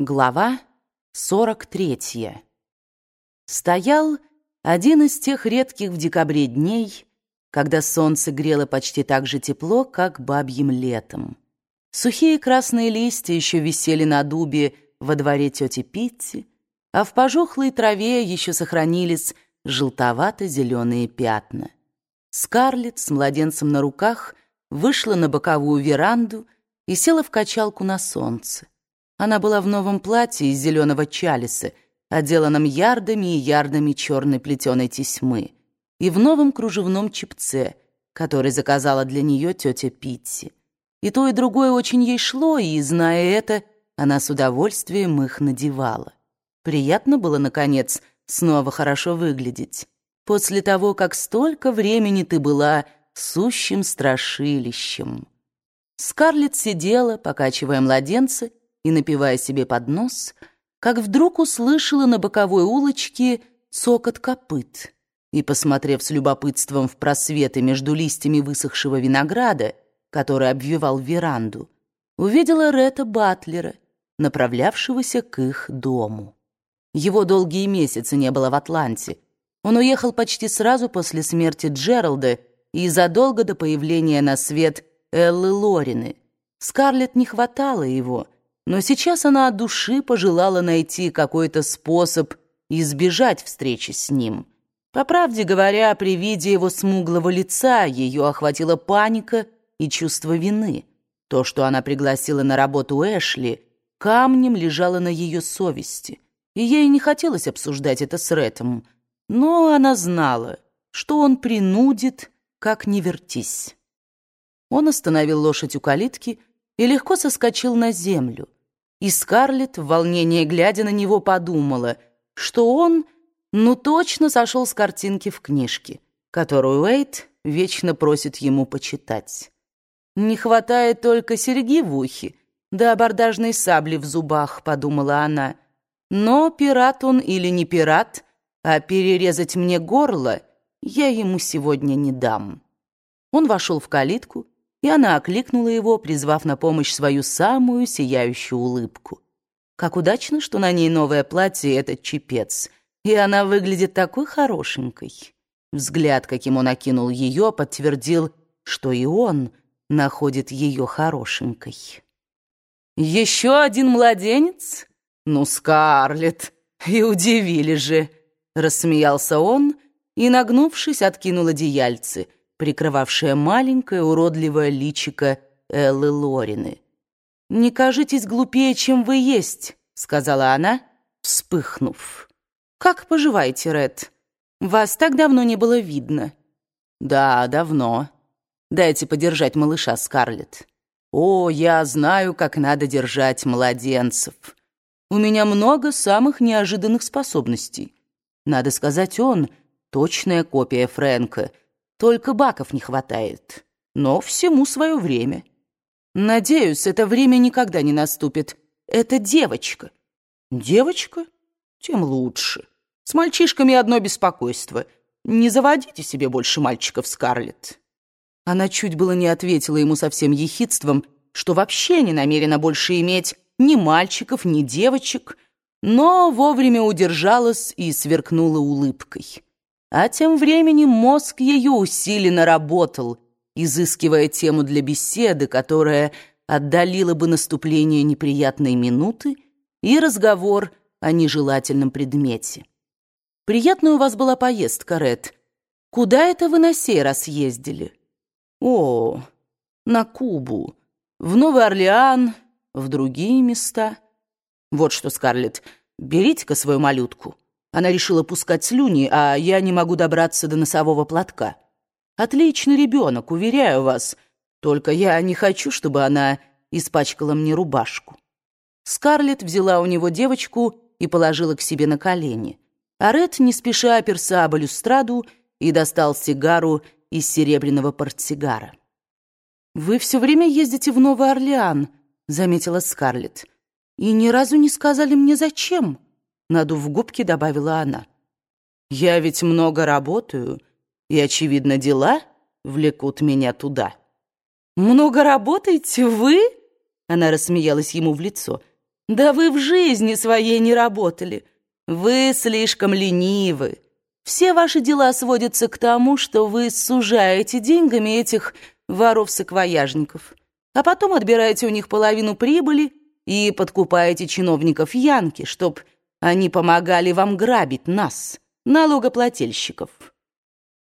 Глава 43. Стоял один из тех редких в декабре дней, когда солнце грело почти так же тепло, как бабьим летом. Сухие красные листья еще висели на дубе во дворе тети Питти, а в пожухлой траве еще сохранились желтовато-зеленые пятна. Скарлетт с младенцем на руках вышла на боковую веранду и села в качалку на солнце. Она была в новом платье из зеленого чалиса, отделанном ярдами и ярдами черной плетеной тесьмы, и в новом кружевном чепце, который заказала для нее тетя Питти. И то, и другое очень ей шло, и, зная это, она с удовольствием их надевала. Приятно было, наконец, снова хорошо выглядеть. После того, как столько времени ты была сущим страшилищем. Скарлетт сидела, покачивая младенца, и напивая себе под нос, как вдруг услышала на боковой улочке цокот копыт и, посмотрев с любопытством в просветы между листьями высохшего винограда, который обвивал веранду, увидела Ретта Батлера, направлявшегося к их дому. Его долгие месяцы не было в Атланте. Он уехал почти сразу после смерти Джералда и задолго до появления на свет Эллы Лорины. Скарлетт не хватало его — но сейчас она от души пожелала найти какой-то способ избежать встречи с ним. По правде говоря, при виде его смуглого лица ее охватила паника и чувство вины. То, что она пригласила на работу Эшли, камнем лежало на ее совести, и ей не хотелось обсуждать это с Рэтом, но она знала, что он принудит, как не вертись. Он остановил лошадь у калитки и легко соскочил на землю. И Скарлетт, в волнении глядя на него, подумала, что он, ну точно сошел с картинки в книжке, которую Уэйт вечно просит ему почитать. «Не хватает только серьги в ухе, да абордажной сабли в зубах», — подумала она. «Но пират он или не пират, а перерезать мне горло я ему сегодня не дам». Он вошел в калитку, и она окликнула его, призвав на помощь свою самую сияющую улыбку. Как удачно, что на ней новое платье и этот чепец, и она выглядит такой хорошенькой. Взгляд, каким он окинул ее, подтвердил, что и он находит ее хорошенькой. «Еще один младенец? Ну, Скарлетт, и удивили же!» Рассмеялся он и, нагнувшись, откинул одеяльце — прикрывавшая маленькое уродливое личико Эллы Лорины. «Не кажитесь глупее, чем вы есть», — сказала она, вспыхнув. «Как поживаете, Ред? Вас так давно не было видно». «Да, давно. Дайте подержать малыша, Скарлетт. О, я знаю, как надо держать младенцев. У меня много самых неожиданных способностей. Надо сказать, он — точная копия Фрэнка — только баков не хватает. Но всему свое время. Надеюсь, это время никогда не наступит. Это девочка. Девочка? Тем лучше. С мальчишками одно беспокойство. Не заводите себе больше мальчиков, Скарлетт. Она чуть было не ответила ему со всем ехидством, что вообще не намерена больше иметь ни мальчиков, ни девочек, но вовремя удержалась и сверкнула улыбкой. А тем временем мозг ее усиленно работал, изыскивая тему для беседы, которая отдалила бы наступление неприятной минуты и разговор о нежелательном предмете. «Приятная у вас была поездка, Ред. Куда это вы на сей раз ездили?» «О, на Кубу, в Новый Орлеан, в другие места. Вот что, Скарлетт, берите-ка свою малютку». Она решила пускать слюни, а я не могу добраться до носового платка. Отличный ребенок, уверяю вас. Только я не хочу, чтобы она испачкала мне рубашку. Скарлетт взяла у него девочку и положила к себе на колени. А Ред не спеша оперся об балюстраду и достал сигару из серебряного портсигара. «Вы все время ездите в Новый Орлеан», — заметила Скарлетт. «И ни разу не сказали мне, зачем». Надув губки, добавила она. «Я ведь много работаю, и, очевидно, дела влекут меня туда». «Много работаете вы?» Она рассмеялась ему в лицо. Да вы в жизни своей не работали. Вы слишком ленивы. Все ваши дела сводятся к тому, что вы сужаете деньгами этих воров-саквояжников, а потом отбираете у них половину прибыли и подкупаете чиновников Янки, чтоб они помогали вам грабить нас, налогоплательщиков.